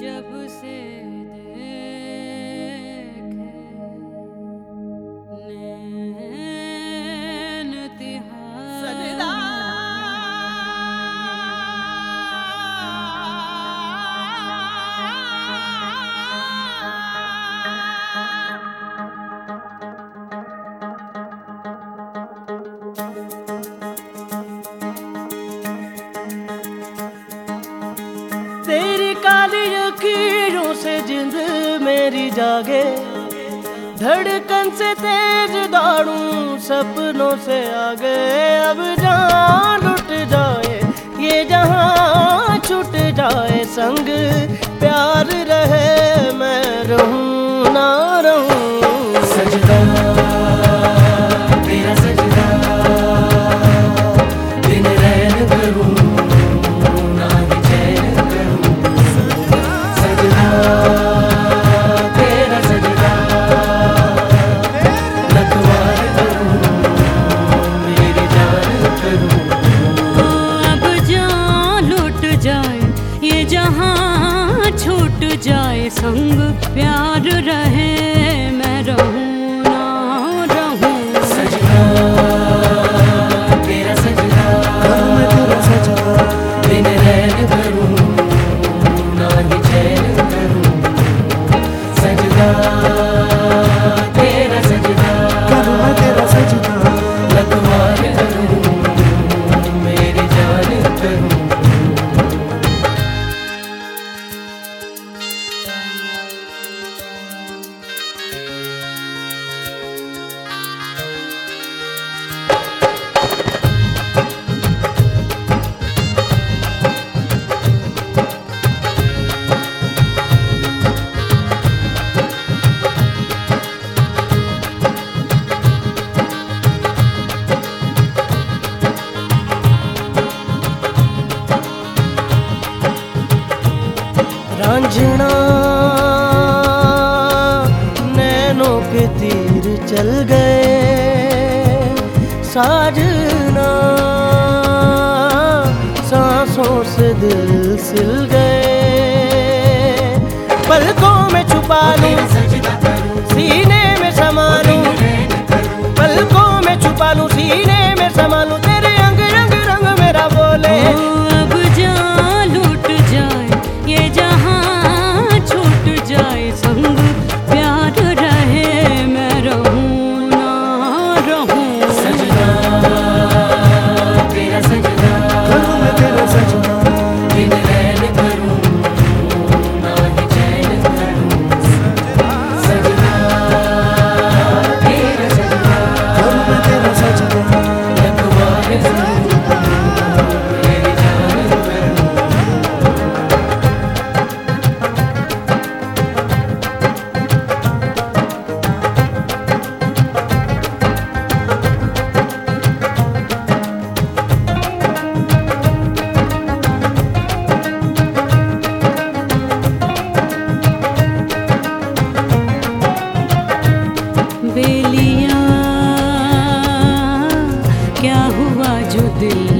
जब से की जागे। धड़कन से तेज दौड़ूं सपनों से आगे। अब जान लुट जाए, ये जहाँ छूट जाए संग। प्यार रहे जल गए। साजना सांसों से दिल सिल गए। पलकों में छुपा लूँ, सीने में समा लूँ। पलकों में छुपा लूँ, सीने में समा लूँ। जो दिल